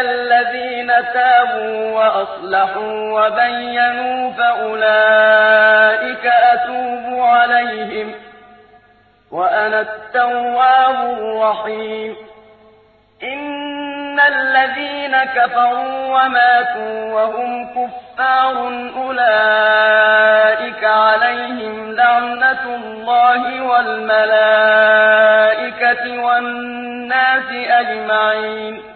الذين تابوا وأصلحوا وبينوا فأولئك أتوب عليهم وأنا التواب الرحيم. إن الذين كفروا وماتوا وهم كفار أولئك عليهم لعنة الله والملائكة والناس أجمعين.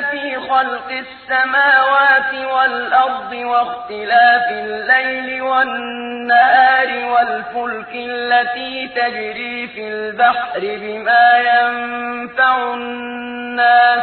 في خلق السماوات والأرض واختلاف الليل والنهار والفلك التي تجري في البحر بما ينفع الناس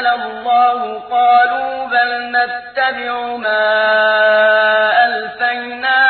أنزل الله قالوا بل نتبع ما ألفينا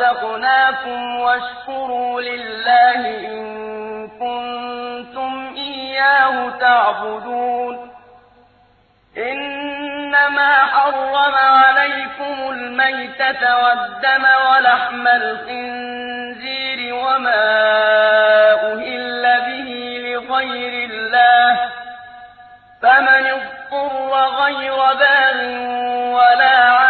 رزقناكم واشكروا لله إن كنتم إياه تعبدون. إنما حرم عليكم الميتة والدم ولحم الخنزير وما أهل به لغير الله. فمن اضطر غير باغ ولا عاد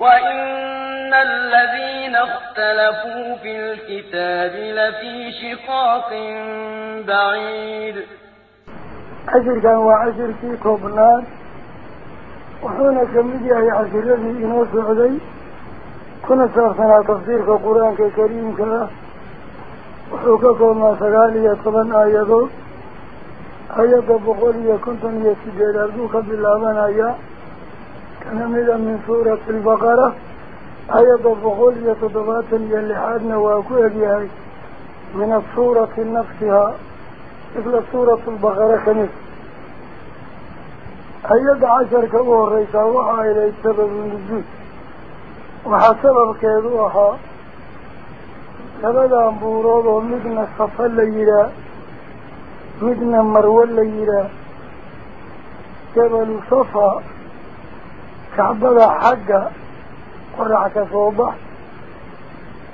وإن الذين اختلفوا في الكتاب لفي شقاق بعيد عشر كان وعشر في كوبنار وحونا كمدي أي عشر الذي ينوز عدي كنا سرسنا تفسير في القرآن الكريم كذا. وحوكاكو ما سغالي يطبن آياته. آياته بقولي كنتم يسجد أردوك بالله من آياته. كمميدا من سورة البقرة أيضا فقول يتضبات وأكوها وأكوه من السورة نفسها مثل سورة البقرة كمس أيضا عشر كبه الرئيس وحا إليه سبب النجوز وحا سبب كيدوها لبدا بوراد ومدنا صفا ليلا مدنا مروى ليلا جبل صفا. كعبة حقا قرعك صوبة.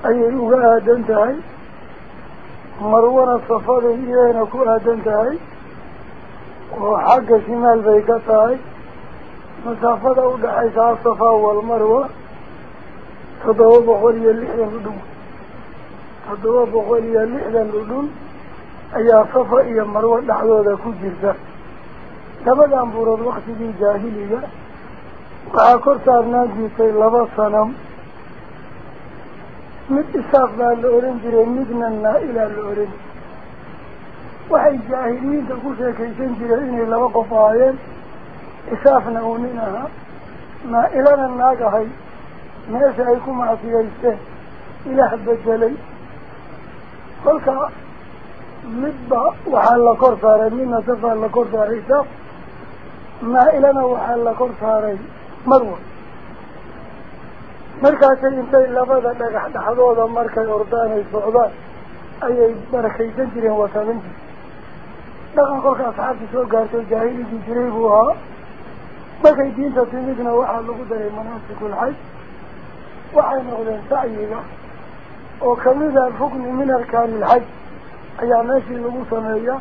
أي لغاها دنتهي مروان الصفاد إلينا كلها دنتهي وحقا شمال بيكتهي مسافة أودع على الصفا والمروة. تضوب غولي اللحن لدون تضوب غولي اللحن لدون أي صفا إيا مروة لحظة كجرزة تبدأ أنبور الوقت في جاهلية. Baa la oran jiray midna naa-ilaa la oran jiray waxay jaahiliyiinta ku sheekaysan jireen inay laba qof ahaayeen isaafna uu nin ahaa naa-ilana naag ahay meesha ay ku macsiyaysteen ilaah bedelay kolka midba waxaa la kor saaray midna safaa la kor saaray isaaf naa-ilana waxaa la kor saaray مروه مركز انتي لفظة نحن حضوظا مركز اردان الفعضان اي مركز هو وصمنت لقد قلت اصحاب سوق هارت الجاهل جنجريبوها مكي دين تطينيقنا واحد لقدر المناسك الحج واحد مغلين سعيدا وكمذا الحكم من اركان الحج ايا ماشي لقصة مية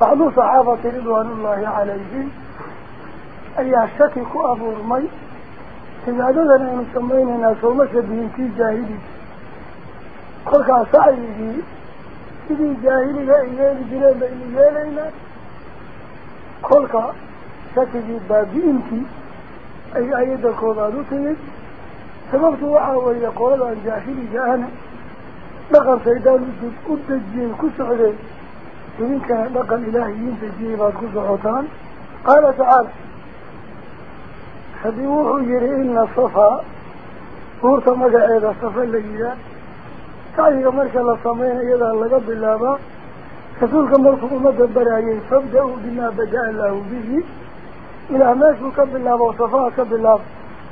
بعض صحابة رضوان الله عليهم أيها الشكي كأبو رمي. إذا دلنا أن سمينينا سومسة في جاهلي. قلقا سعيه إذي جاهلي لا إله لإيه لجلال بإيه لينا قلقا شكي باب في أي أيضا قولا دوتنج سببت وعاوية قولا جاهلي جاهنا لقا سيدان جد قد جيل كسعلي ومنك لقا الإلهيين تجيبات كسعوتان قال تعالى ina safaa buurta magaceeda safa la yihaa sacyiga marka la sameyna iyadaa laga bilaabaa rasuulka markuu ummadda baraayay fabda-uu bimaa bada-a allaahu bihi ilaah meeshuu ka bilaabo safaha ka bilaaba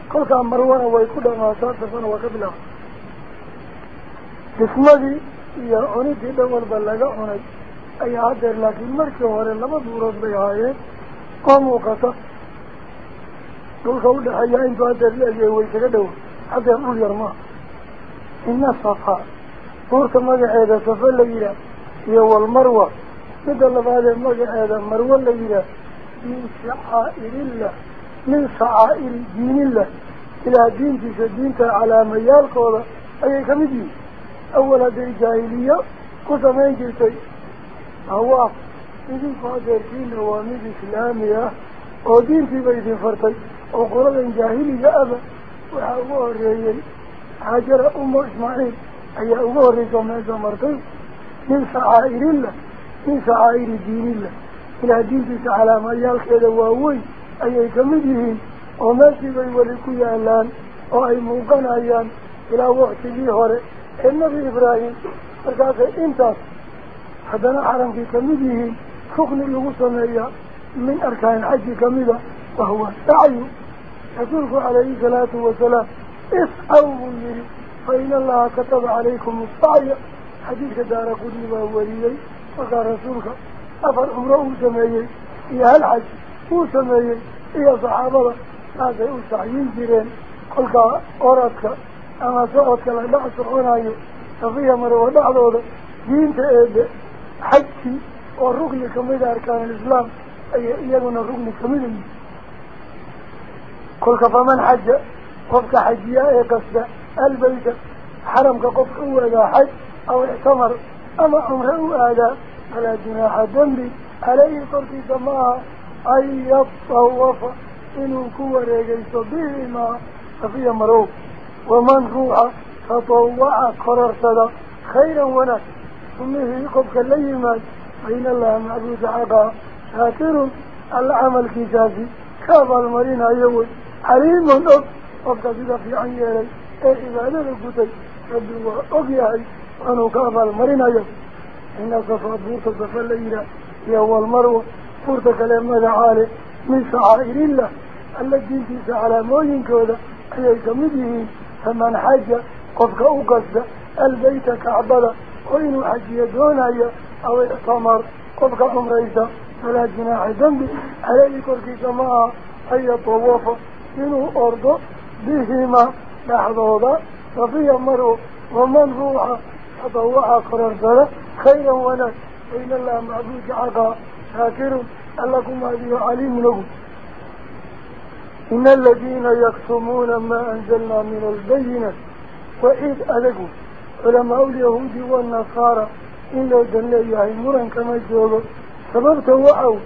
kolkaa marwana way ku dhamaataa safana waa ka bilaaba dhismadii iyo cunidii dhan walba laga cunay ayaa haddeer laakiin markii hore laba buurood bay ahaayeen oo muuqata كل قول حيا انت ادر لي وي كدهو ادر قول يرما إن صفا طور كما هذا صفا ليرا هي والمروة. بدل ما هذا المجه هذا مروة ليرا من شعائر الله. من شعائر دين الله. إلى دين في على ميال قول أي كم دي أول دي جاهلية. كزمان جيتي هو إذن فاجر دين هو من الإسلامية ودين في بيت فرطي وقرد جاهلي لأبا وحاقوه الرجل حجر أم إسماعيل أي أقوه الرجل ماذا مرتب من سعائر الله من سعائر دين الله إلى دين تعالى ما يالخير وهوي أي يتمدهين وما سيبين يا ألان وأي موقن أيان إلى وقت ليهوري النبي إبراهيم فقال إنت حدنا حرم في تمدهين خخن اللغوصة من أركان حج كمدهين وهو السعي يسلف عليه الصلاة والسلام. اسعوه منه فإن الله كتب عليكم السعي. حديث دار قدل ما هو ليه فقال رسولك أفر أمره سميه إيه الحج هو سميه يا صحابة. هذا هو سعيين جيرين. قلت أردك أما سعودك لأن أسعون عيه تفيه مروا بعضه دين تأيب حجي. ورغل كميد أركان الإسلام. أي إيه من الرغل كل كفمن حج قفك حجيا إيه يا قصد؟ البيت. حرمك قفك هو إذا حج أو اعتمر. أما أمره هذا. على جناح دمي عليه ترك دماء أي يطوف إنه كو ريجيس بهما. ففي أمره ومن روح تطوع قررتنا خيرا ونك ثمه قفك الليما أين الله معبود عقا شاكر. العمل كيساسي كاف المرين أيوه حليم ونب وقد إذا في عن يالي إيه إذا أنا القتل أبقى وأقياي وأنا كافى المرين أيضا إن صفى بورت صفى الليلة في أول مروة بورت كلام العالي من سعائر الله. الذي انتس على موين كودا أيك مديه فمن حاجة قفك أقصد البيت كعبدا وإن حج يدون أي أو اعتمر. قفك أمريسا فلا جناح ذنبي. عليك الكتماء أي طوافة إنه أرضى بهما لحظوظا ففي مروا ومن روحا أضوعا قرار ذلك. خيرا ونك وإن الله معبوك عقا شاكر. ألكم هذه عليم لكم. إن الذين يكتمون ما أنزلنا من البينة. وإذ ألقوا ألكم علماء اليهود والنصارى إلا جنة يهيمرا كما جوله سببت وعو.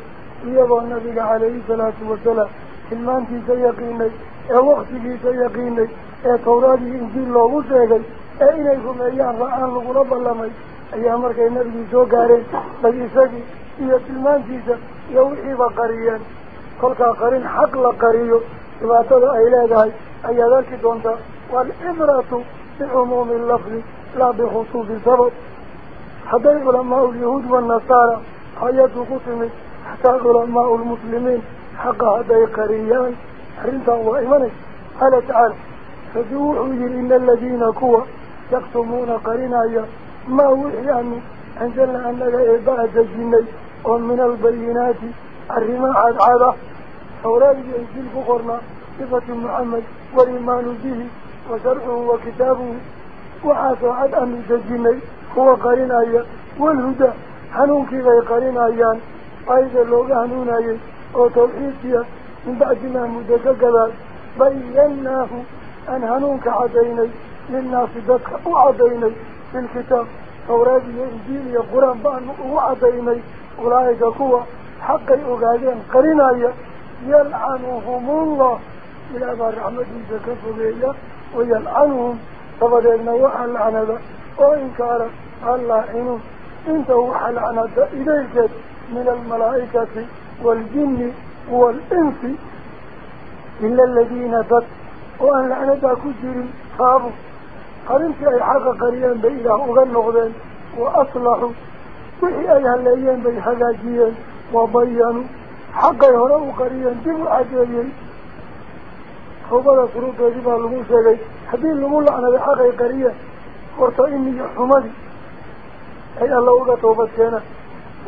يضع النبي عليه الصلاة والسلام. إيمان في سيقيني الوقت إيه في سيقيني التوراتي إيه إنجيل الله وسيقي أينيكم أيان رأان لقرب الله مي أيان مركا النبي سوكاري بيساكي إيا إيمان في سيقيني يوحي بقريا قلتا قرين حق لقريو إما تضع إلهي أي ذلك إيه دونتا والإمرة بعموم اللفظ لا بخصوص سبب. حديث لما اليهود والنصارى حياته قسمت حتى لما المسلمين حقا هذا كريان. حرنتا وإيمانه قال تعالى فدوحوا يل إن الذين كوا يقتمون قرنايا ما وحي أني أنزلنا لا إباد الجني ومن البينات. الرماع العادة حوراج أنزل فقرنا صفة محمد وإيمان به وشرعه وكتابه. وعاسو عد أمي الجني هو قرنايا والهدى. حنوكي غير قرنايا أيضا لوغ حنونايا أو توحيدية من بعد ما مدك قبل بيناه أن هنونك عديني للناس ذاتك وعديني في الكتاب توراة إنجيل قرآن بأن وعديني أولئك قوة حقا أغادين قرين آية يلعنهم الله إلى ما رحمة تكفرية ويلعنهم فبدأنا وحى العنة وإنكار الله إنه انت وحى العنة إليك من الملائكة والجن والإنس إلا الذين ضد وأن لعنة كجر خابوا. قرمت أي حق قريان بإله أغنغذين وأصلحوا. وحي أيها الليين بي حقاجيا وبيانوا. حق يهرأوا قريان دم أجريا خبرة سروط يجب على الموسى لي. حبيل المولى أنا بحق قريان قرطا إني حمدي. أي الله أغطوا بسينا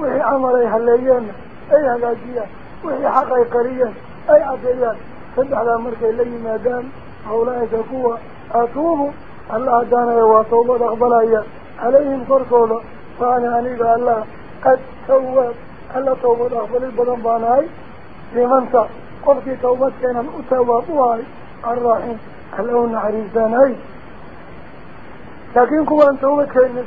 وحي عمر أيها الليين camal ay haleeyeenna ay hagaajiyaan wixii xaq ay qariyeen ay caddeeyaan saddexdaa markay la yimaadaan hawlaayka kuwa atuubu alla haddaanaya waa tawbad aqbalaya calayhim korkooda faana aniga allah qad tawaab alla tawbad aqbalid badan baan ahay limanta qofkii tawbad keenan u tawaab u ahay arraaxiim alla u naxariisanahay laakiin kuwaan tawbad keenin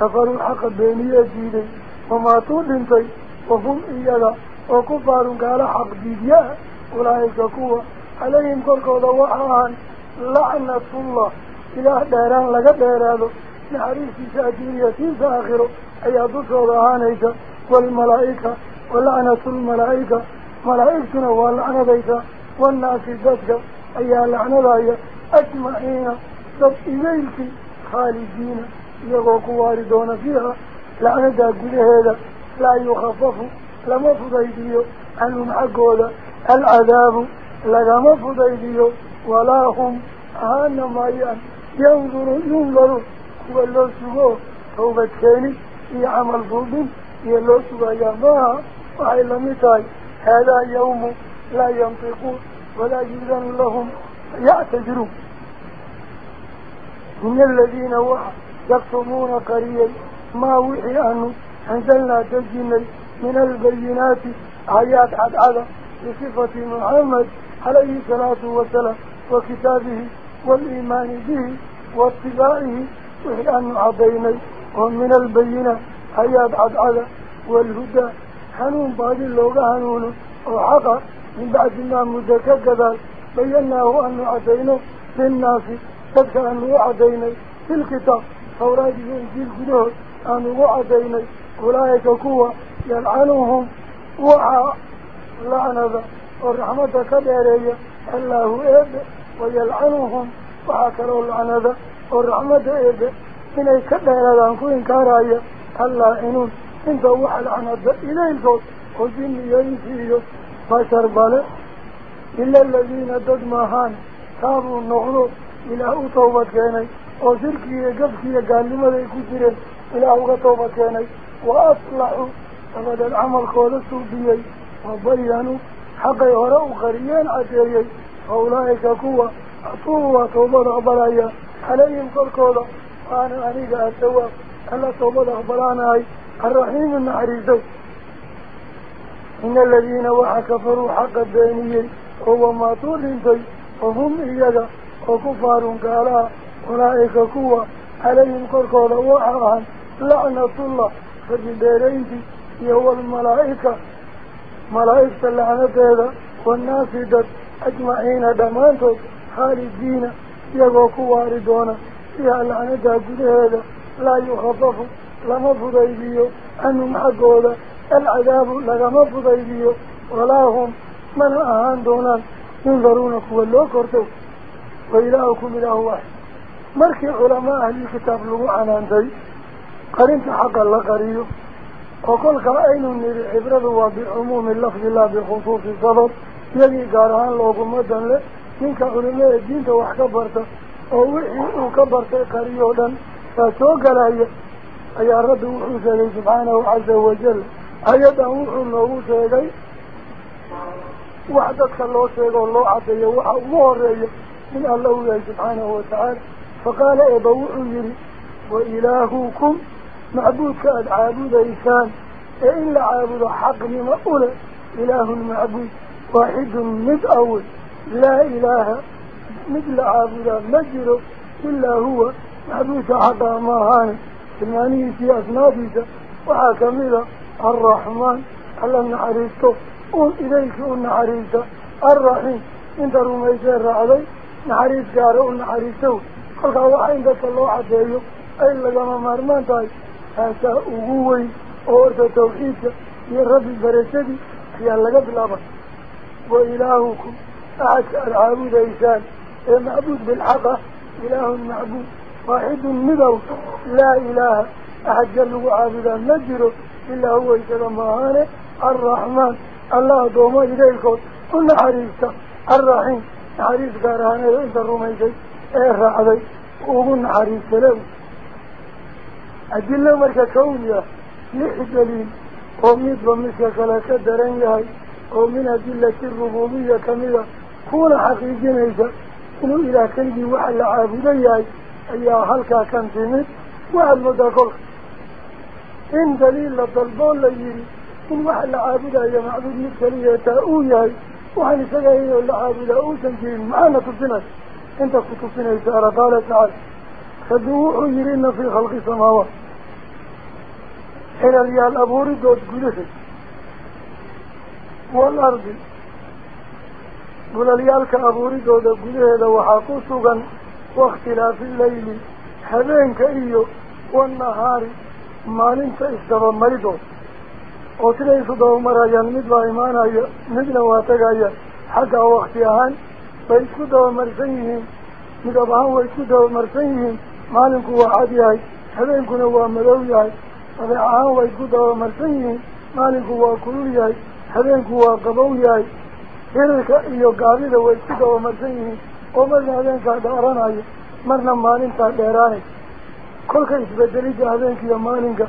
كفروا الحق بيني يجيلي وما تولين في وهم إيلا وكفار قال حق بيديا أولئك كوا. عليهم كوركو دواحان لعنة الله. إله داران لك دارانو. نحريس شاكيرية ساخر أي أدوسوا دعانيك والملائكة. ولعنة الملائكة. ملائكتنا ولعنة ديك والناس ذاتك أي لعنة ديك أجمعين. سب إليك خالدين. يقول واردون فيها لأن تقول هذا لا يخففوا لما فضيديو أنهم حقوا العذاب لما فضيديو ولا هم أهانا مايان ينظروا ينظروا هو اللو سبو توبة ثاني في عمل فضل هي اللو سبا يماها وحي لمتاي هذا يوم لا ينطقون ولا يجدن لهم يعتذرون. من الذين وحفوا يقتمون قريا ما وحي أنه عندنا تجينا من البينات عيات حد على لصفة محمد عليه الصلاة والسلام وكتابه والإيمان به واتباعه. وحي أنه عضينا ومن البينات عيات حد على والهدى. حنون بعد اللوغة حنون وحقا من بعد ما مدكا قبل بيناه أنه عضينا للناس. تبقى أنه عضينا في الكتاب. Yalcanuhum waxaa lacnada oo raxmadda ka dheereeya allaahu eebe wayalcanuhum waxaa kaloo lacnada oo raxmadda eebe inay ka dheeraadaan ku inkaaraya allaacinuun inta waxa lacnada ilaylkood oo jinni iyo insi iyo bashar bale ila aladiina dad maahaan taabuu noqdo ilaah u toobad keenay uga toobad keenay wa aslaxuu dabadeed camalkooda suubiyey wabayanuu xaqay hore u qariyeen caddeeyey fa ulaa'ika kuwa atuubu waa toobad aqbalaya calayhim korkooda waana aniga atawaab alla toobad aqbalaanahay arraxiimu naxariisow ina aladiina waxa kafaruu xaqa beeniyey oo wamaatuu dhintay oo hum iyaga oo kufaarun gaalaha أولئك قوة عليهم كركولة وحرهم لعنة الله. فجدارينك يهو الملائكة. ملائكة اللعنة هذا والناس دات أجمعين دمانتك دينا يهو كوة عردونا فيها اللعنة كل هذا لا يخففوا لما فضيبيو. أنهم حقوا العذاب لما فضيبيو. ولا هم من أهان دونان لو واللوكرتو وإلهكم إله واحد. مركي علماء أهلي كتاب لغو عن أنتي قرنت حق الله قريه وقل قرأين من العبرة وبعموم اللفظ لا بخصوص الضبط يجي قارهان لغو مدى له منك علماء الدين توح كبرته ووحيه كبرته قريه فاتو أي رد وحوث لي سبحانه عز وجل. أي دموح له سيدي. وحدك الله سيد الله عز وجل. وحوه من الله سبحانه وتعالى. فقال أبو عجل وإلهكم معبودك العابود إيسان إلا عابد حق لما أولى إله معبود واحد مد أول لا إله مثل عابد مجر إلا هو معبودك حقا ماهان سمعني في أسنابك وحاكمل الرحمن. ألا نعريسته قل إليك أن عريسته الرحيم إن ترميسير علي نعريس جاره أن عريسته قلت الله عين ذات الله عزيزيو أي لغا ما مرمان تاي هاتا أغوي أورت التوحيد يا رب البرسدي في اللغا بالأمر وإلهكم أعشى العابود إيسان المعبود بالحق إله المعبود واحد مدو لا إله أحد جلو عابدا نجره إلا هو إسلام معاني الرحمن الله دوما إليكم كل حريصة الرحيم حريص قارهاني وإنت الرومي جيد إيه الرعبي أغن عريف سلام أدلة مركة كونية. لحجلين قوميد ومسكة كلاكة درينيها ومن أدلة الربوبية كميدة كون حقيقين إيسا إنه إلى كيدي واحد لعابدين ياي أي أهلكا كان تيميد واحد مدقل إن دليل لطلبون ليري إن واحد لعابد أي معبد مثل يتأوي ياي وحن سجاهي لعابد أوسا جيم معنا تبتنش tusinaysa ala qaala tacaala rabbi wuxuu yihi ina fii khalqi samaawaat xelalyaal abuuridood gudaheed waalardi gulalyaalka abuuridooda gudaheeda waxaa ku sugan waاkhtilaafi leyli habeenka iyo wanahaari maalinta isdabamaridooda oo siday isu dabamarayaan mid baa imaanaya midna waa tegaya xagga wakti ahaan maalinku waa cad yahay habeenkuna waa madow yahay dabeec ahaan way isku dabamarsan yihiin maalinku waa kulul yahay habeenku waa qabow yahay hirarka iyo gaabida way isku dabamarsan yihiin oo marna habeenkaa dheeranayo marna maalintaa dheeraanaysa kolka isbedelidda habeenka iyo maalinka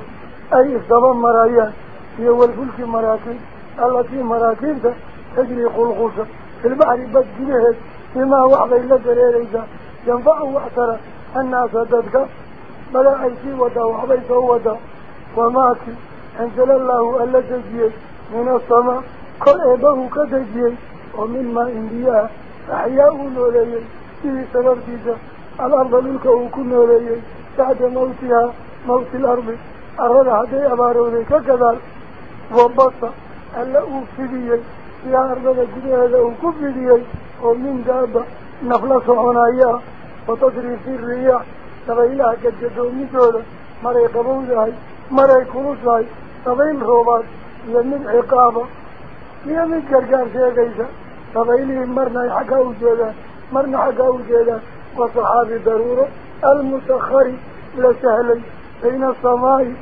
ay isdaba marayaan iyo walfulki maraakiib allatii maraakiibta tajrii qulqusha البحر بس جنهد بما وعظ إلا جليل إيسا ينفعه أكثر أن أصددك بلا عيسي ودا وعظيسه ودا. وماكي أنزل الله ألا تجيه من الصماء كل إبه كتجيه ومن ما إنبياه أحياه نوليه في سبب جيسا الأرض للك أكون نوليه بعد موتها. موت الأرض. أرد هذه أبارونه ككذا وبطة ألا أوفي بيه يا أرضا جديها لهم كبه ليه ومن دابة نخلصه هنا إياه وتجري في الرياح. تغيلها قد جدوا مثلا مري قبوزها مري كروسها تغيل روبات. يمن عقابة يمن جرجار فيها قيسة تبين مرنا حقا وجدا مرنا حقا وجدا وصحابي ضرورة. لا سهل، بين السماء.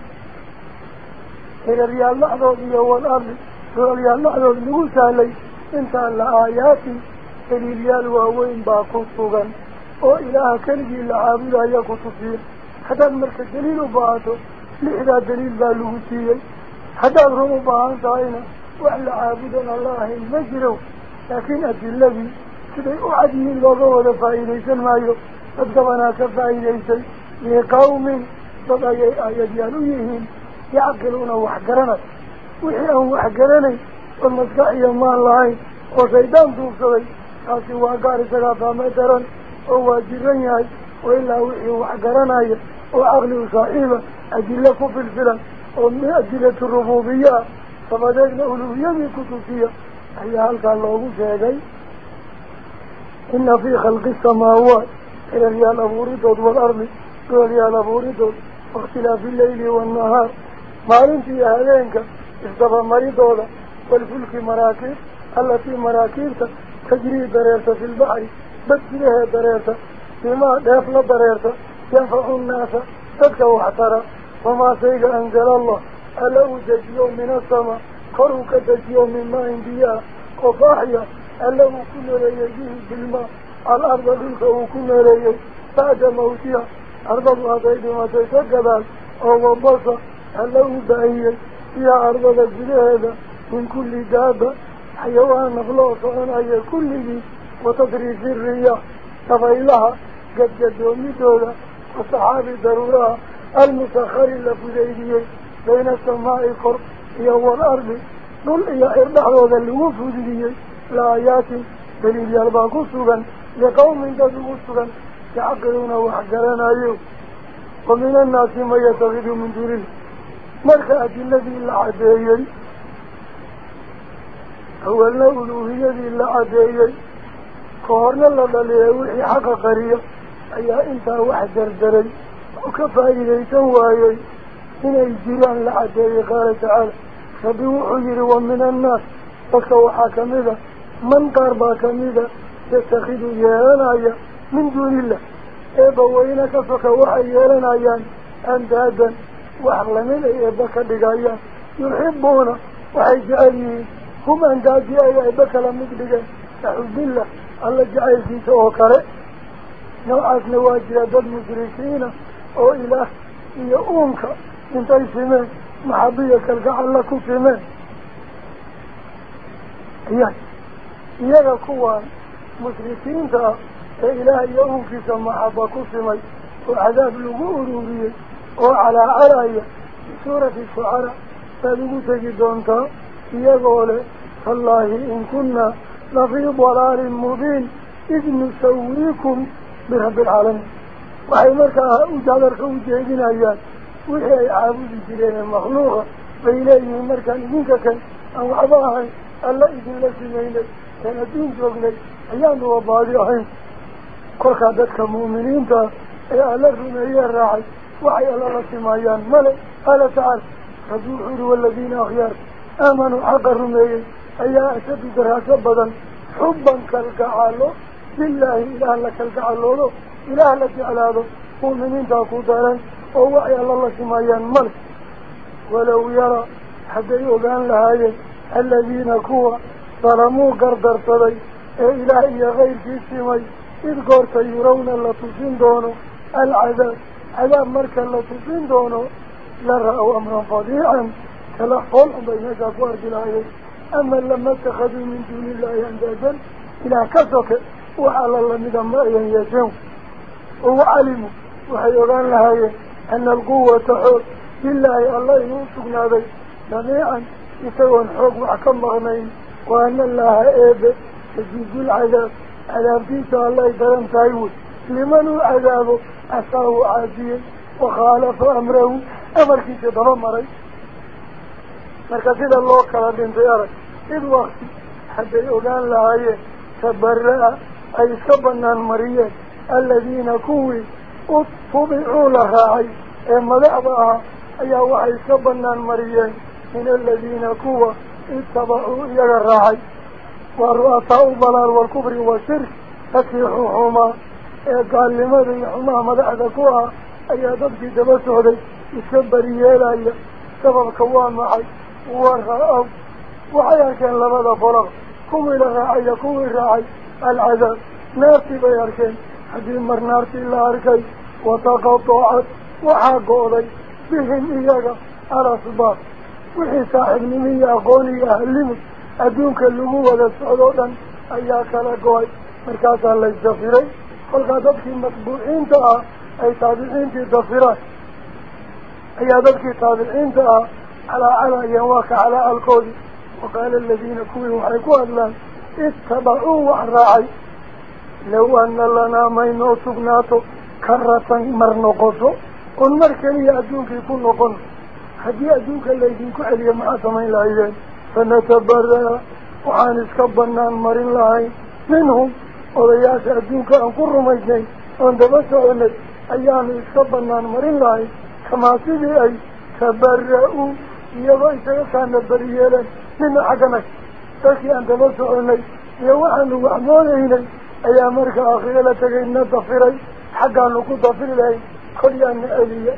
إلى ريال لحظة هو الأرض keligii la caabudaya ku tusiya haddaad marka daliil u baahato lixdaa daliil baa lagu siiyey haddaad run u baahan tahayna wax la caabudan alla ahayn ma jiro laakiin adiladii siday u cadyihiin looga wada faa'iidaysan maayo dad gabanaa ka faa'iidaysay liqawmin dad ayay aayadyaal u yihiin yacqiluuna wax garanay وحيان وحكراني والمسكع يمان لهاي وسيدان دوصلي قاسي واقاري سقافة مترا وواجراني هاي. وإلا وحيان وحكراني وعقلي وصائبة أجل لكم في الفلان. ومن أجلة الربوبية. فما دائنا أولوية من كتوسية أي هل كان الله سيدي. إن في خلق السماوات. إلى ريال أبو ريدود والأرض. إلى ريال أبو ريدود. واختلاف الليل والنهار. ما أنت يا هلينك إذا مريض ولا والفلك مراكز التي مراكز تجري دريرته في البحر. بس لها دريرته بما دافل دريرته ينفع الناس. تلك وحترة وما سيجا أنزل الله. ألو تجيو من السماء. كروك تجيو من ما انبياء وفاحية ألو كل ريجيه بالماء الأرض ذلك وكل ريج بعد موتها. أرض الله تجيو ما تجيو كذلك أو مبصر ألو بأيه يا أرض الجلادة من كل دابة حيوان مخلوق عن أي كل وتدري وتدريس الرياح تفايلها قد جد يومي دولة وصحابي ضرورة. المسخر اللفزيدي بين السماء القرب هي هو والأرض. نل يا إرض عوض الوفود لي لآيات دليل يالباقو سوغا لقوم تدعو سوغا يعقلون وحقرنا أيوه ومن الناس ما يتغيب من دليل مركة الذي العديي هو النول وهي الذي العديي كهرنا الله ليوحي حق قرية أي أنت واحد دردري وكفى إلي سوايي من الجيران العديي قال تعالى فبيو حجر ومن الناس. وكوا حاكم إذا من قربا كم إذا تتخذوا يالنايا من دون الله. إيه إبا وينك فكوا حيالنايا أندادا. Andaadi ay eebba kala mid dhigeen kaxubillah alla jacaylkiisa oo kale noocaasna waa jira dad mushrikiina oo ilaah iyo uunka intay simeen maxabiya kalgacalla ku simeen iya iyaga kuwaan mushrikiinta ah ee ilaah iyo uunkiisa maxaba ku simay oo cadaab lagu ururiyey وعلى عرأي سورة الشعر فلقو تجدونك يقول الله إن كنا نفيض ولار مبين إذ نسويكم برب العالم وحي مركا أجادرك وجهدنا أيان وحي عابد جرين المخلوق فإليه مركا نجنك كان أو عباها ألا إذن لسنين كان الدين جوغن أيان وبادعين كل قادتك مؤمنين تا أي ألا رميا الرعي وحي الله رسمايان ملك. قال تعالى فزوحوا والذين أخيار آمنوا حق الرميين أي أشد دراسة بدا حبا كالكعالو بالله إله لك الكعالو إله لك علاه مؤمنين تأكو دارا ووحي الله رسمايان ملك. ولو يرى حتى يوغان لهاي الذين كوا ظلموا قردر طبي إيه إلهي غير في السمي إذ قرت يرون اللطفين دونه العذاب. عذاب مركا لا تسلين دونه لرأوا أمرا فضيعا كلاحظون بين جافوار بالعيد أما لما اتخذوا من دون الله أندادا إلى كثك وعلى الله مدام رأيان يجون وعلموا وحيران لها أن القوة تحوط بالله الله ينصبنا به جميعا يسوون حق وعكم مغنين وأن الله إيبه تجيب العذاب. على بيت الله يدرم تايوه لمن العذاب أساه عادية وخالف أمره أمر كي تضمى مري؟ مركز إذا الله قال من ديارك إذ وقت حتى يقال الله أي تبرأ أي سبنا المريا الذين كوي أطبعوا لها أي إما لعبها أي وحي سبنا المريا من الذين كوا اتبعوا إلى الرعي. والرؤساء الضلال والكبر والشرك فسيحوا حماه ah ayaa dadkii daba socday iska beriyeelaya sababka waa maxay wa ra-ow waxay arkeen labada qolaba kuwii la raacay iyo kuwii raacay alcadaab naartii bay arkeen haddii mar naartii la arkay wataqadacad waxaa go-day bihim iyaga alasbaab wixii saaxiibnimo iyo aqoon iyo ahlimo adduunka lagu wada socdoo dhan ayaa kala go-ay markaasaa laysafiray matbuuciinta ah ay taabiciintii dafiraan ayaa dadkii taabiciinta ah calaacalayeen waa ka calaacalkoodii waqaala aladiina kuwii waxay ku hadlaan ittabacuu wax raacay low ana lanaa maynoo sugnaato karatan mar noqoto un mar keliya adduunkii ku noqon haddii adduunka laydinku celiyo maxaa samayn lahaydeen fanatabaraa waxaan iska banaan marin lahayn minhum ودياش أدوك أن قرميشي أن دبسعني أيام إسكبنا نمرين لاي كما سيدي أي تبرعوا يبا إسكا نبريالا من حقنك تكي أن دبسعني يوحن وعمالينا أيامرك آخر لتكينا ضفري حقا نكو ضفري لاي قلي أن أليا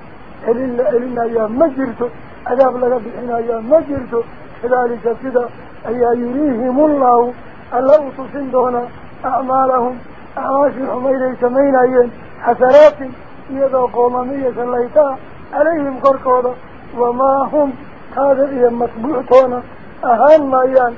ألينا ألينا يا مجرتو أداب لك بحنا يا مجرتو كذلك كذا أي يريهم الله ألا تسندهنا acmaalahum acmaashii xumayday samaynayeen xasanaatin iyadoo qoomamiya sallaytaa عليهم قرقوضة وما هم هذا هي مطبوعتنا أهان مايان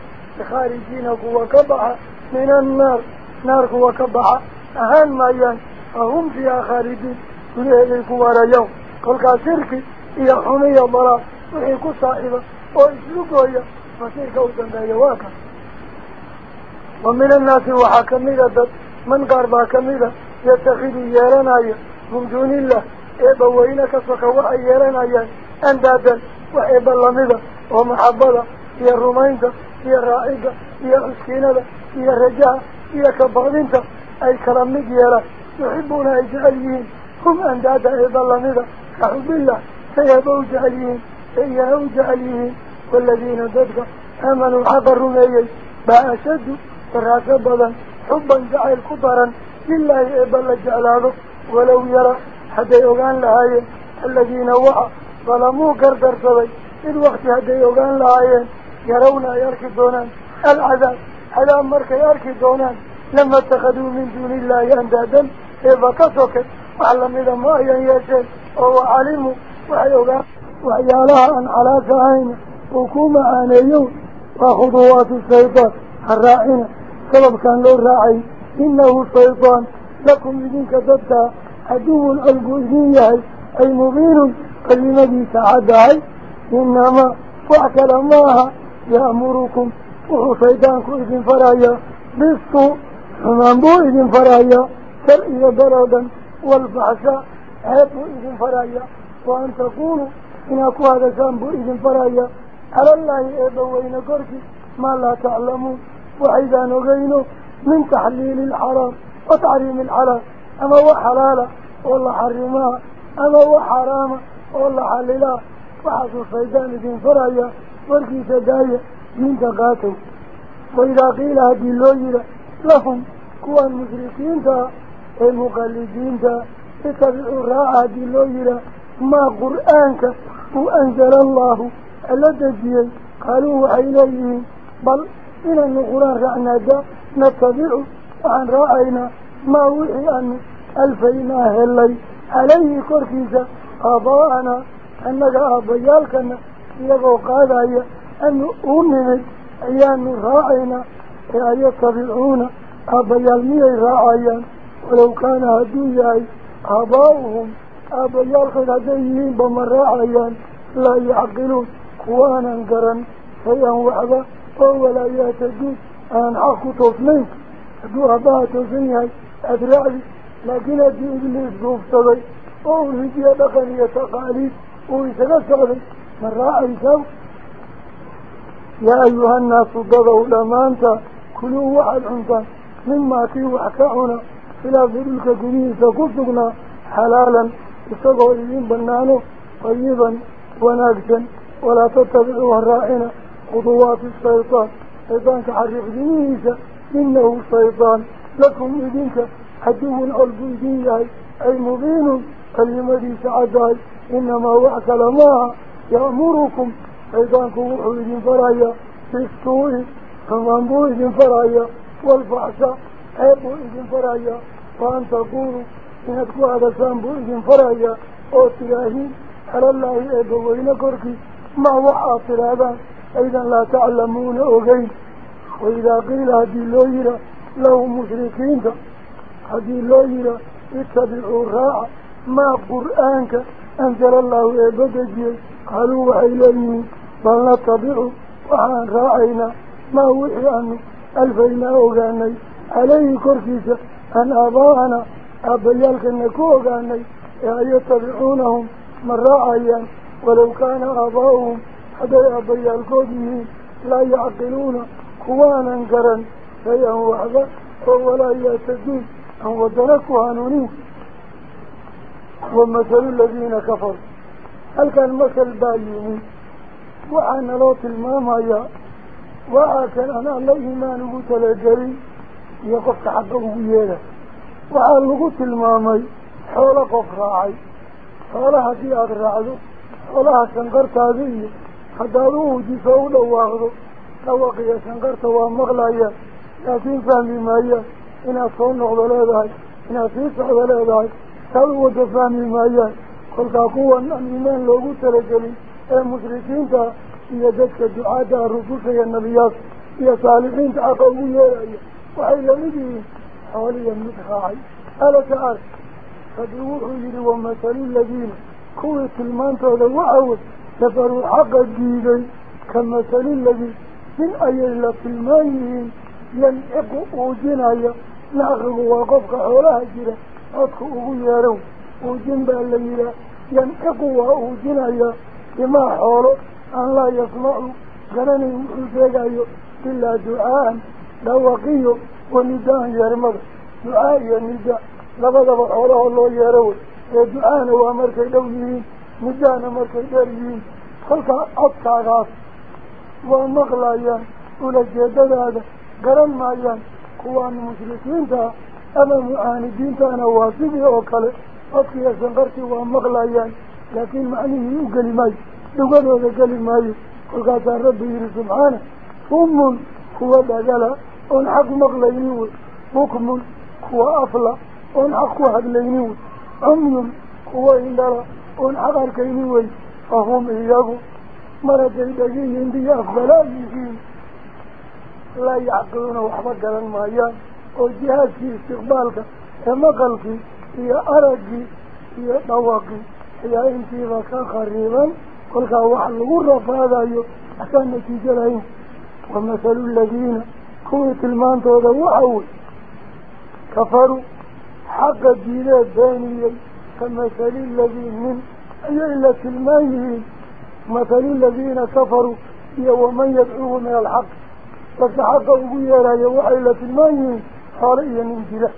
خارجين قوة كبعة من النار نار قوة كبعة أهان مايان فهم فيها خارجين كلها قوة ريوم كل كاسرك إيا حمية ضلال وحيكو صاحبة وإسلوكوية مسيرك أوزن يواكا ومن الناس وحاكمية من قاربا كمية يتخذ يالنايا من دون الله إيبا وينك سكوا يالنايا أندادا وإيبا اللمدة ومحبضة هي الرمينة هي الرائقة هي السكينة هي الرجاء هي كبغدينة أي كلام مجيلا يحبون أي جعليين. هم أندادا إيبا اللمدة كحب الله سيبوا جعليين سيهوا جعليين. والذين ضدك آمنوا بأشد فراسبدا حبا جعل كبرا لله إبلا جعلاده ولو يرى حتى يغان لهايين الذين وعى ظلموا كردر صبي الوقت حتى يغان لهايين يرون يركي دونان العذاب. على مرك يركي دونان لما اتخذوا من دون الله أندادا. إذا كسوك؟ وعلم إذا ما ينيشين وهو علموا وحيوغان وحيالها أن على سعين سبب كان له راعي إنه الشيطان لكم إذنك ضدك عدو الألقوذية أي مبين كلمة سعدها إنما وعكل الله يأمركم. وهو شيطانكم إذن فرايا. بالسوء حمام بو إذن فرايا. سرئي ضردا والفحشاء. عيبوا إذن فرايا. وأن تقولوا إن أكو هذا سامبو إذن فرايا. على الله إبوين كركي ما لا تعلمون. وإذا نغينه من تحليل الحرام وتعريم الحلال. أما هو حلال والله حرمها. أما هو حرام والله حللا وحسو الشيطان دين فرايا وركي سدايا من تقاتل. وإذا قيل هذه اللوجرة لهم كوا المشركين تا المقلدين تا. اتبعوا راعة هذه اللوجرة ما قرآنك وأنزل الله الذي قالوا وحيليه بل إن القرآن رعنا دا نتبع عن رأينا ما وحي أن ألفينا هلي. عليه كركيسة آباءنا أنك آبيالكنا يقو قادايا أن أمنت أيان رأينا يتبعون آبيال ميي رأيان ولو كان هدوياي آباؤهم آبيالكنا هديين بمن رأيان لا يعقلون قوانا قرن شيئا وحدا ولا يهتدون أن حق توفنين هدو أباها توفنيها أدرعي لكن هدي إبليس قوفتضي أو هدي دقنية تقاليد ويتغسغلي من راعي سو يا أيها الناس ضضوا لما أنت. كلوا واحد عنك مما كي وحكاهنا إلى ذلك قنيسة كتبنا حلالا. استغوا إذين بنانه طيبا وناكسا ولا تتبعوا الرائنا. خطوات الشيطان. شيطان كحرق دينيسا إنه الشيطان. لكم إذنك حدو الألبوذية أي مبين كلمة سعداي إنما وعك لما يأمركم. شيطان كوحو إذن فرايا. بالسوء فمنبو إذن فرايا. والفحشاء. عيبو إذن فرايا. وأن تقولوا إن أتكو هذا سامبو إذن فرايا. أو تلاهين على الله إبوين كركي ما وحى ترابان أيضا لا تعلمون أغين وإذا قيل هذه اللويرة لهم مشركين هذه اللويرة اتبعوا الراعة ما قرآنك أنزل الله إبدجي قالوا وحيلين بل نتبعوا وحان راعينا. ما وحي عنه ألفينا أغاني عليه كرسيسة أن أباءنا أبيالك أنكو أغاني يتبعونهم من راعيا ولو كان حتى أبيال كودهم لا يعقلون كوانا قرن شيئا وحدا ولا يأتدون أن ودنكوا عنونين ومثل الذين كفروا. هل كان مثل بايوني وعن لوط المامايا وعاكن أنا الله ما نقول لجري يقف حقه بياله وعن لقوت المامي حول قف راعي. حولها هذا هو الواحد تواقي سنقرت ومغلا لا تنفهم بما هي إن أصول نغض لهذا إن أصيص على لهذا تلو تفهم بما هي قلت أقوى أن إيمان لو قلت لجلي المشركين هي ذاتك الدعاة الرسول يا النبي يا صالحين تعقوية وحي لديه حوالي المدخاع ألا تعرف قد روحوا يلي ومثل الذين كوة المانتو لو أعود kafaruu xaqa diiday ka masali ladii nin ayay la tilmaan yihiin yanciqu uujinaya nacqigu waa qofka xoolaha jira codka ugu yeerow uujin baa la yihaa yanciqu waa uujinaya bimaa xoolo aan laa yasmacu garanayn wuxuu sheegayo ilaa ducaaan dhawaqiyo wa nidaan yeermada مجانا مكتبين خلق أطاقات ومغلايا. أولا جيدة هذا. قرن مايا. قوان المسلسين تا. أما معاندين تانا واسبه وقال أطيا سنغرتي ومغلايا. لكن معنيه يقل ماي لقد هذا قل ماي قل قاتل ربي سبحانه. أم هو بغلا أنحق مغلايني مكم هو أفلا. أنحق واحد ليني أم هو إلا أن حضر كينوي فهم إياهم مرد البجين دي أفضلاتهم لا يعقلون وحبك للمعيان وجهاز في استقبالك كمقلك هي أرق هي طواقي هي إنتي بكا خريبا قلت أحد الغرف هذا أحسن نتيجة لهم ومثل الذين قوة المانتو ذو حول كفروا حق الجيلات بانيين كمثل الذين من أجل تلميه مثل الذين كفروا يو من يدعوه من الحق. فالحق أبويا لا يوحي لتلميه خارئيا من جلح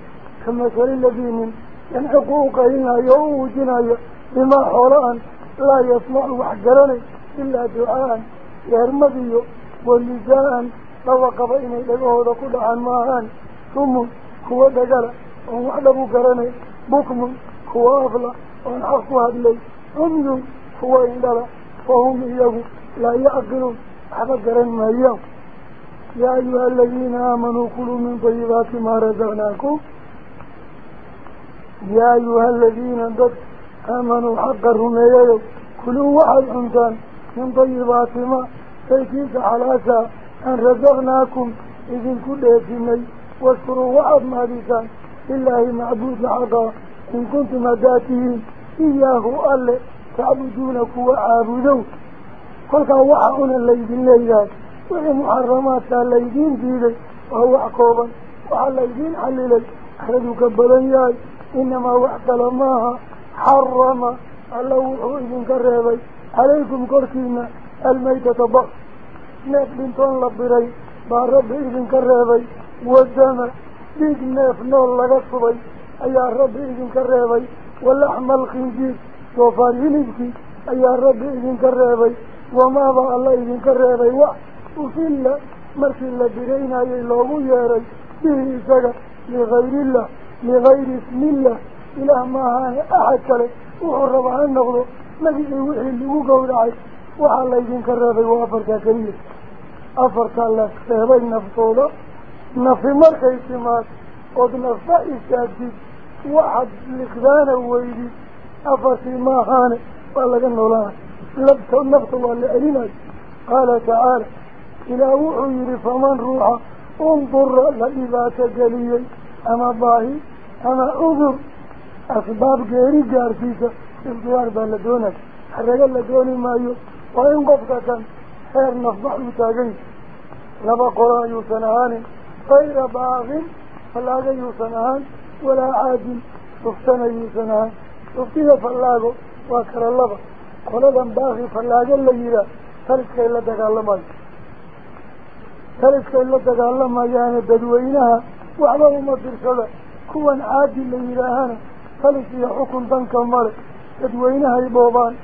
كمثل الذين من ينحقوك إنا يوم جناية بما حران لا يسمع وحجرني إلا دعاء يرمضي والنجاء طوق بين لقوه ذكو عن ماهان ثم هو دجل ووحده كرني بكم هو أفلا ونحفو هدلي عمدوا هو إلالا فهم إياه. لا يأكلوا حفكرا ما إياه. يا أيها الذين آمنوا كلوا من طيبات ما رزقناكم. يا أيها الذين دد آمنوا حقرهم إياه كلوا واحد عمدان من طيبات ما سيكيس حلاسا. أن رزقناكم إذن كل يتمي واشكروا وعظم هذه كان لله معبود لحقا إن كنتم ذاتهم إياه ألا تعبدونك وعابدوا قلت وعقنا الليل الليل وهي محرمات الليلين ديلا وهو عقوبا وعلى الليلين عللا أخرجوا كبلايات إنما وعد لماها حرم. الله وحوه من عليكم كرسينا الميتة بق. ناف بنتون لبري. بار ربي من كرابي والدمى ديك نور نول لغصبي أي ربي إذن كريبي واللحم الخنزير وفار ينبكي. أي ربي إذن كريبي وما بع الله إذن كريبي؟ وفي الله مرسي إلا هو يا ياري. به إساقه لغير الله لغير اسم الله. إله ما هاني أحد كلي وحرب عن نغلو مجيء وحي اللي وقو رعي وحى الله إذن كريبي وأفركا كريب أفركا الله كريبي نفطوله. نفي مركي سماك. قد نفائك أجد واحد لقدان أولي أفاسي ما هاني قال لك أنه لا لبت النفط والأليمات قال تعالى إلى وعير فمن روح انظر لإذا تجلي. أما باهي أما أذر أسباب غيري جارسيسة انتوار بلدونك حرق اللدوني مايو. وإن كان خير نفضح متاقين لبا قرأيو سنهاني خير باغي fallaago yuusan ahaan walaa caadin suftana yuusan ahaan suftiya fallaago waa kala laba qoladan baaqi fallaago la yihaa taliskay la dagaalamayo taliskay la dagaalamayaana dadweynaha waxba uma dirsada kuwan caadi la yidhaahana talis iyo xukun danka male dadweynahay boobaan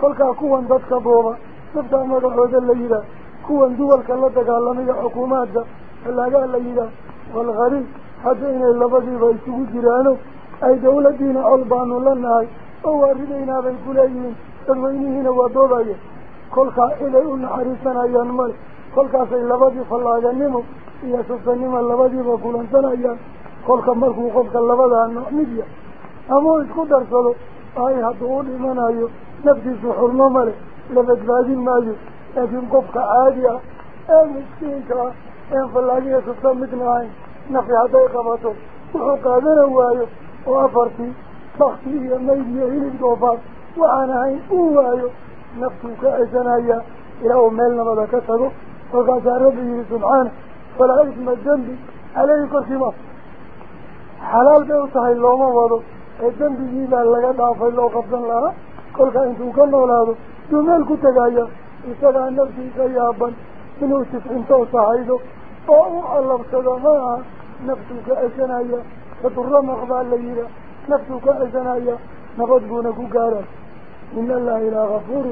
kolkaa kuwan dadka booba naftaa magacooda la yidhaah kuwan duwalka la dagaalamayo xukuumaadda fallaagaa la inay labadiiba isugu jiraano ay dawladdiina col baanu la nahay oo waa ridaynaa bay kuleeyihiin dadweynihiina waa boobaya kolkaa ciday u naxariisanayaan male kolkaasay labadii fallaaganimo iyo suftanimo labadiiba kulansanayaan kolka markuu qofka labadaa nooc mid yahay amau isku darsado ay hadduu u dhimanayo naftiisu xurmo male la badbaadin maayo laakiin qofka caadi ah ee miskiinka ah iyo mayd iyo hilib doofaar waxaan ahayn uu waayo naftuu ka cesanayaa ilaa uu meel nabada ka tago kolkaasaa rabbi yihi subxaana falaa isma dembi caleyhi korkiima xalaal bay u tahay looma wado ee dembigii baa laga dhaafay loo qabsan lahaa kolka intuu ka noolaado yuu meel ku tegaya isagaa naftiisa yaaban inuu tifcinto sahaydo أو الله صدما نفسك أجنايا فدر مغضى الليلة نفسك أجنايا نفسك قارا إن الله إلى غفور.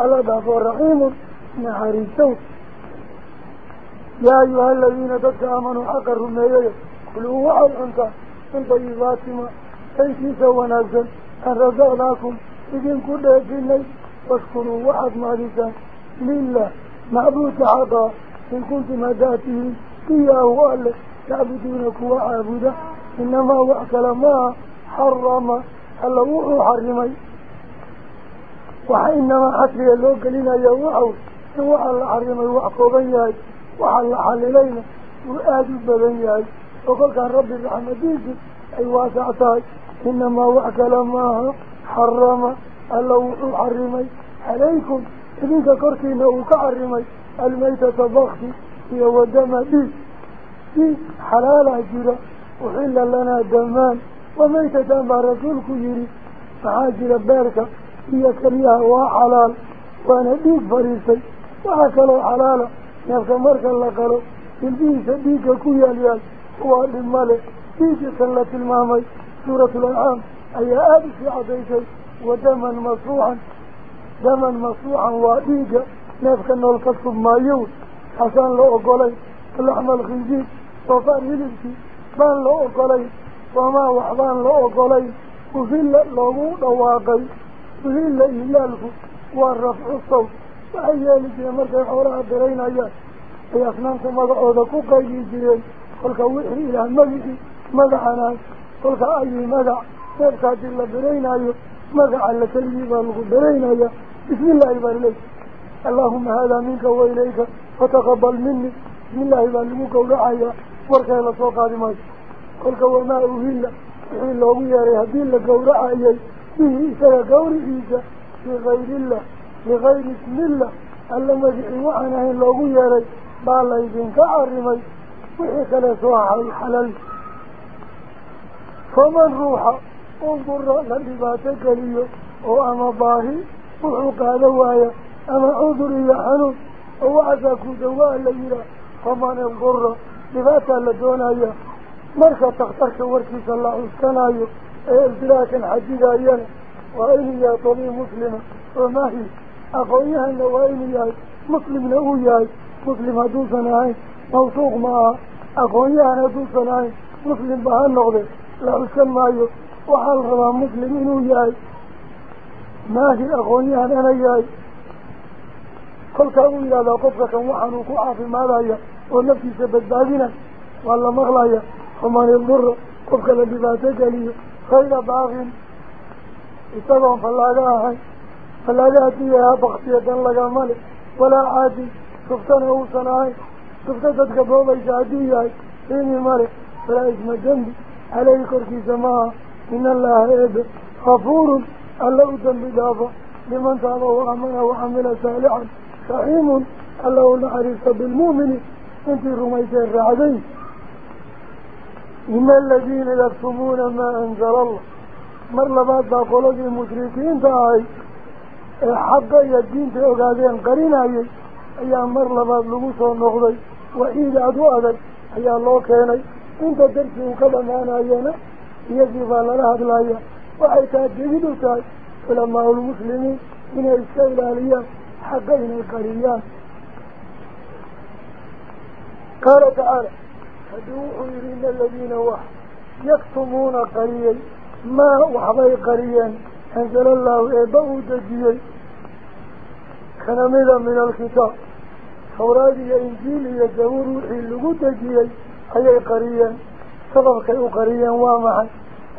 ألا دافو رحيم نحري سوت يا أيها الذين دك آمنوا حقا رميلي كلوا وعد أنت. من طيبات ما. أي شيء سوى نازل. أن رزقناكم إذن كل أجنين واشكروا وعد مالكا لله. معبوك حقا. إن كنت أداتهم في أهوال تعبدون كوا عابدا إنما وعكل ما حرم. اللوح حرمي وحينما حكري اللوك لنا يوعو سوى الله حرمي وعقو بيهاي وحى حل لينا وآدب بيهاي وقال كان ربي الرحمة ديك أي واسعتاي إنما وعكل ما حرم. اللوح حرمي عليكم. إذنك نوك حرمي. الميتة بخشي هي ودم بي. دي حلالة جرى وحل لنا دمان. وميتة بارسولك يري فحاجر باركة هي كريها وحلال. وأنا بيك فريسي. وحكلو حلالة نفس مركا لقلو البيسة ديك كويا ليال هو للملك. ديك سلة المامي. سورة العام أي آدي في عديسي ودما مصروحا. دما مصروحا وديكا نفك النول كسب مايو حسان لو أقولي اللحم الخنجي وفان هلمتي بان لو أقولي وما وحبان لو أقولي وفين لأقود أواقي وفين لإلالك والرفع الصوت. فأيالك يا مرد الحوراء الدرين أيال أي أسنانك مضعودك وقيل الجرين قلك وحري إلى المجد. مضعنا قلك أي مضع نفكات اللي درين أيال مضع اللي تليب الغدرين أيال بسم الله يبارك اللهم هذا منك وإليك فتقبل مني. من الله إذا نموك ورعايا واركا إلا سوق هذا ما قلت وما أهل إلا هو يريها دين لك ورعايا. به إيسا يقول إيسا لغير الله لغير اسم الله. ألا ما جئوعنا إلا هو يري بالله إذن كعرمي. وحيك لسوحة الحلال فمن روح انظر لذي باتك ليه وأما باهي وحوق هذا وآيه أما عذر إلى حنوك هو عزاك دواء الليلة فمن الغرة لذاتا لدونا يا مركة تختار كوركي صلى الله عليه وسلم أي إيه الزلاك الحديد أيانا وإن يا طبي مسلم وماهي أخويها وإن يا مسلم له يا مسلم هدوسنا أي موثوق معها أخويها هدوسنا أي مسلم بها النغضة لا يسمى يا وحال رمى مسلمين يا ماهي أخويها أنا يا؟ كل كأوي إلى قفقة وحن وقوع في مالايا ونفسي سبدادنا وعلى مغلايا وما يضر قفقة لبباتك لي خير باغن اتبع فلاقاها فلاقاها يا بغطية لقى مالك ولا عادي شفتنا وصناعي شفتنا تتكبروا بيش عادي إني مالك فلا إسم جنبي عليه كركي سماعا إن الله إيب خفور ألا أتنبي دافا لمن تابه وعمل وعمل سالحا صحيم الله نعرف بالمؤمن. أنت رميت الرعدي إما الذين يكتبون ما أنزل الله. مر لبعض باقولوك المشركين تاعي. حق يدين تأغاذين قرين اي أيا مر لبعض لبوس ونغضي. وإيد عدو عدد أيا الله كيني. أنت درسي وكذا مانا ايانا يجب على الهد الايان وحيثات جهدو تاعي. ولما المسلمين. من الاسكيل الاليان حقين إني قريان قال تعالى فدوحوا إلينا الذين وح يكتمون قريان ما وحضي قريان أنزل الله إباه دجيان كنمذا من الكتاب. ثورادي إنجيل يزور روحي لغو دجيان أي قريان صدق قريان وامحا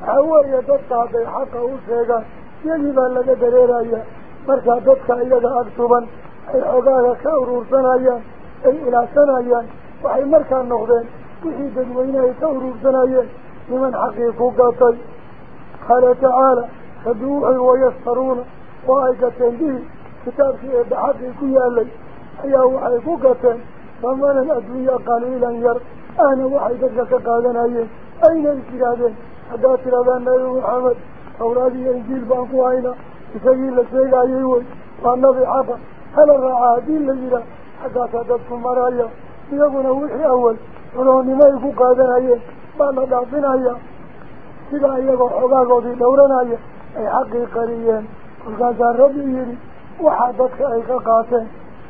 أول تعطي حقه سيدا. يجب أن لك دريرا إياه مركا ضدك إيجا أكتوبا أغاها كأرور سنايا أي إلى سنايا وحي مركا النغدين وحي جدوينه كأرور سنايا لمن حقيقه قاطي قال تعالى فدوحي ويسترون وآيكا تنديه كتاب في إبعاده كيالي حيا وحيقه قاطي فمن الأدوية قليلا ير أنا وحي جاكا قادنا أيه أين الكرادين حداتي لذان نبي محمد أولادي أنجيل بانكو أينا sheegayay wey waa nabi xaqa hala raaca haddii la yidhaah xaggaasaa dadku maraya iyaguna wixii awal culoonnimo ay ku qaadanayeen baa la dhaafinaya sidaa iyagoo xogaagoodii dhowranaya ay xaqii qariyeen kolkaasaa rabbi yidhi waxaa dadka ay ka qaateen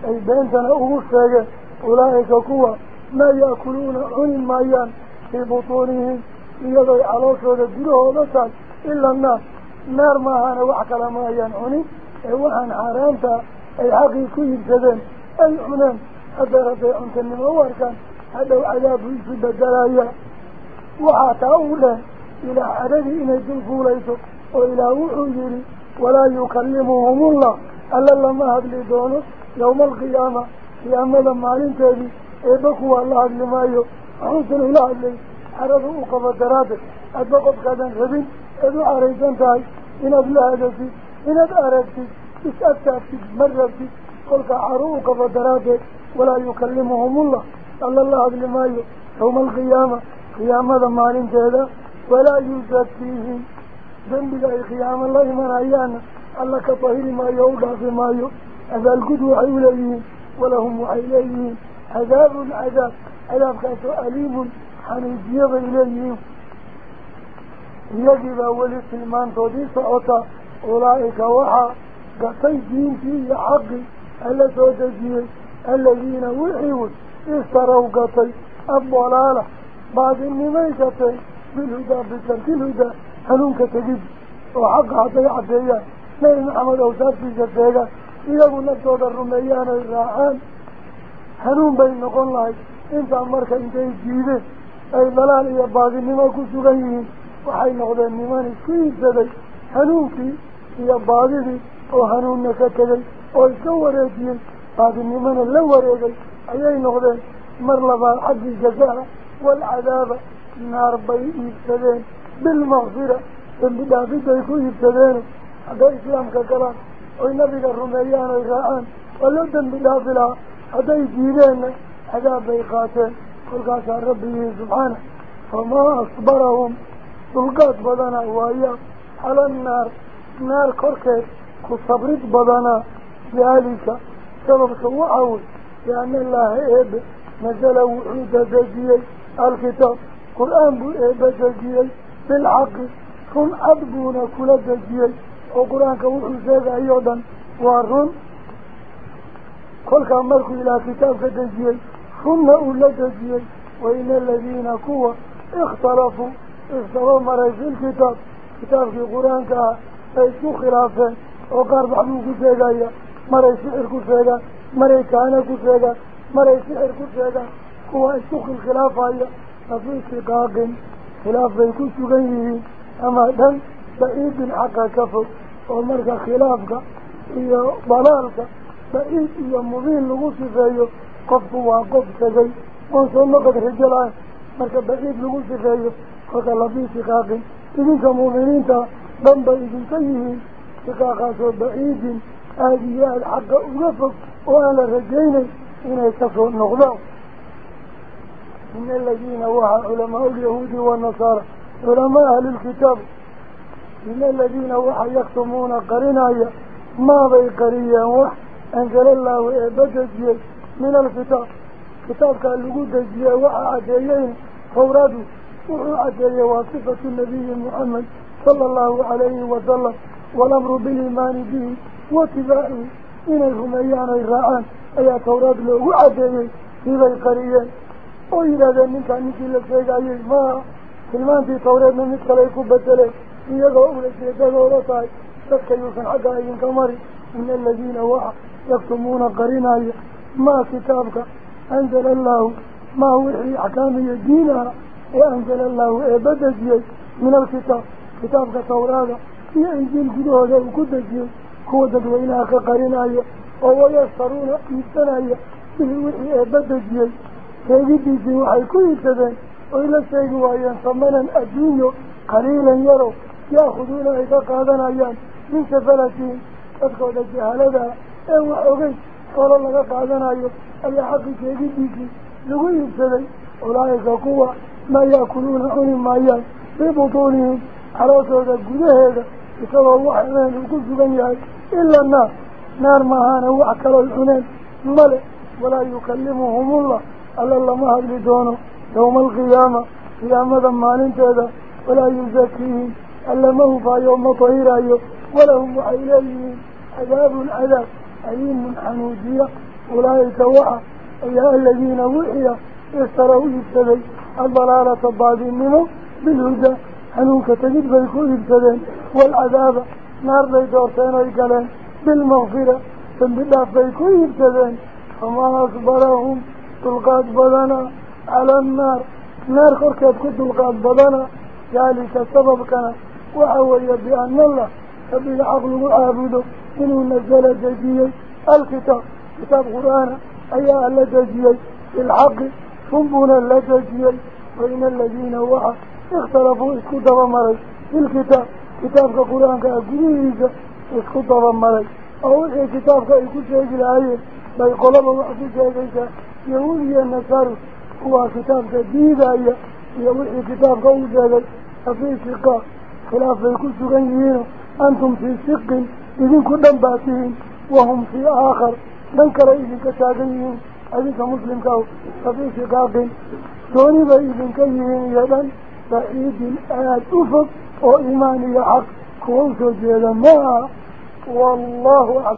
ay beentana ugu sheegeen ulaa'ika kuwa maa ya'kuluuna cuni maayaan fii butuunihim iyadoy calooshooda gudahooda tahay ila naar نار ما هانا وحكا لما ينعوني أي وحان حرامتا أي عقي كوين تذن أي عنان حتى رضي عنك النموار كان حتى وعذابه في الدلايا. وحاتا اولا إلى عدد إن يدنفو ليسو وإلى وحجري ولا يكلمهم الله. ألا لما هدلي دونه. يوم القيامة. في أمدا معلم تابي إبقوا الله لما يو عوث الله لي حرده أقف الدرابة أدقب قدن ربين أدو عري جنتاي إن أبله جدي إن أدارتي إسأتي مرتي قلت عروق ودرادي ولا يكلمهم الله قال الله عليه مايو يوم القيامة قيامة مالين جدا ولا يوجد يزكيه جنب لا قيام الله مرايانا الله كطهير ما يودع في مايو هذا القدوة عيليه ولهم عيليه عذاب عذاب عذاب كثؤليم حنيجيض إليه. Iyagii baa weli tilmaantoodii socota ulaa'ika waxaa gatay diintii iyo xaqii alla soo dejiyey aladiina wixii wey istarow gatay addalaala baadinimay gateen bilhudaa bitarkilhudaa hanuunka tegid oo xaqa hadday caddeeyaan nabi maxamed awsaartiisa sheegaan iyagu naftooda rumeeyaan ay raacaan hanuun bay noqon lahayd intaa marka intay jiideen ay dalaal iyo baadinimo ku sugan yihiin وحي نغضى النمان السيد ذلك هنوكي هي بعضيذي أو هنونا كتلي أو يسور يديل بعد النمان اللور يدي أي نغضى مرلبا حد الجزاء والعذاب. النار بيئي السبين بالمغفرة. فالبدا فيدا يكون السبين هذا إسلام كتلان وينبغى الرميان الغاءان ولو تنبدا فلا هذا يجيبين. هذا بيقاتين كل قاسى ربي سبحانه. فما أصبرهم. دلقات بدنا وهي على النار نار كركت كصبرت بدنا ذلك سبب سوعود لأن الله إب نزل وعود دجيل الكتاب قرآن إب آه، دجيل بالعقل كن أدبون كل دجيل وقرآن كوحو زيد أيضا وارون كل كاملك إلى كتاب دجيل ثم أولا دجيل وإن الذين كوا اختلفوا. السلام عليكم الكتاب كتاب في القرآن كا أيش خلافة. أو قرب عمو كسيدا يا مري سحر كسيدا مري كانا كسيدا مري سحر كسيدا هو أيش خل خلافة يا. أفي استقاق خلافة كنت غيره أما دم بعيد حقا كفر ومرك خلافك هي ضلالك بعيد هي مبين لغوصفة يا قفوا وقفت زي وانسوا النقد رجلا مرك بعيد لغوصفة فقال في سقاق إذنك مؤمنين بمبا إذن فيه طيب. شقاقا سوى بعيد. آدياء الحق أغفق وأنا رجينا إن يتفعوا النغضاء إن الذين وحى علماء اليهود والنصارى. علماء أهل الكتاب. إن الذين وحى يختمون قرنايا. ما بيقريا وح أنزل الله إعبادة من الكتاب. كتاب قال لقود الجياء وحى عجيين. فورادوا وعجل وصفة النبي محمد صلى الله عليه وسلم والأمر بالإيمان به واتباعه إن الهميان الرعان. أي توراد له وعجله في بيقرية وإذا ذا منك أنك إلا سيد عليك ما كلمان في توراد من نتك يكون بدله إيقو أولا سيدا ورطاي فكا يوصن حقا أيين كمري. إن الذين وحا يكتمون قرينا ما كتابك. أنزل الله ما هو إحلي أحكامي الدينها ah iyo injiil gudahooda uu ku dejiyey kuwa dadweynaha ka qarinaya oo wayastaruuna iibsanaya bihi wixii eebba dejiyey sheegidiisii waxay ku iibsadeen oy la sheegi waayeen samanan adduunyo qaliilan yarow yaakuduuna ay ka qaadanayaan min safalatihim dadkooda jahalada ee wax ogeyn xoolo laga qaadanayo ayaa xaqi sheegidiisii lagu iibsaday ulaa'ika kuwa ما يأكلون عني ما يأكل في بطونهم على صدى قدهيك يسأل الله حمان وقلت بني إلا النار. نار ما مهانا وعكر العنان. ملع ولا يكلمهم الله. ألا الله ما أبلدونه يوم القيامة. قيامة ما ننتهد ولا يزكيهم. ألا ما هو في يوم طهير أيه ولا هم عيليهم عذاب عذاب. أليم حنودية أولئك وعى أيها الذين وحيا يستروا يبتدي الضلالة الضادين منه بالهدى حنوك تجد بيكون ابتدين والعذاب. نار لي دورتين ايقلين بالمغفرة ثم بالله بيكون ابتدين فما أصبرهم تلقات بدنا على النار. نار خركت كد تلقات بدنا ذلك السبب كان. وحوية بأن الله سبيل عقل وعابده إنه نزل جديد الكتاب. كتاب قرآن أيها الله جديد الحق. سنبنا لتجيئي فإن الذين وحا اختلفوا اسكت ومرج في الكتاب كتابك قرآنك أقريك اسكت ومرج أو إيه كتابك يكون شيئا يقول بل قلب وحكي شيئا يهودي النسار هو كتابك ديدا أيه. يهودي كتابك أجلي ففي شقاء خلاف يكون شغيين أنتم في شق. إذن كنا باتهم وهم في آخر. من إذن كتابين. أذيك مسلم كاو خفيش قاقين دوني بإذن كيهين يدا بإيد الآيات أفق وإيماني حق كل جيدا ما؟ والله أعلم.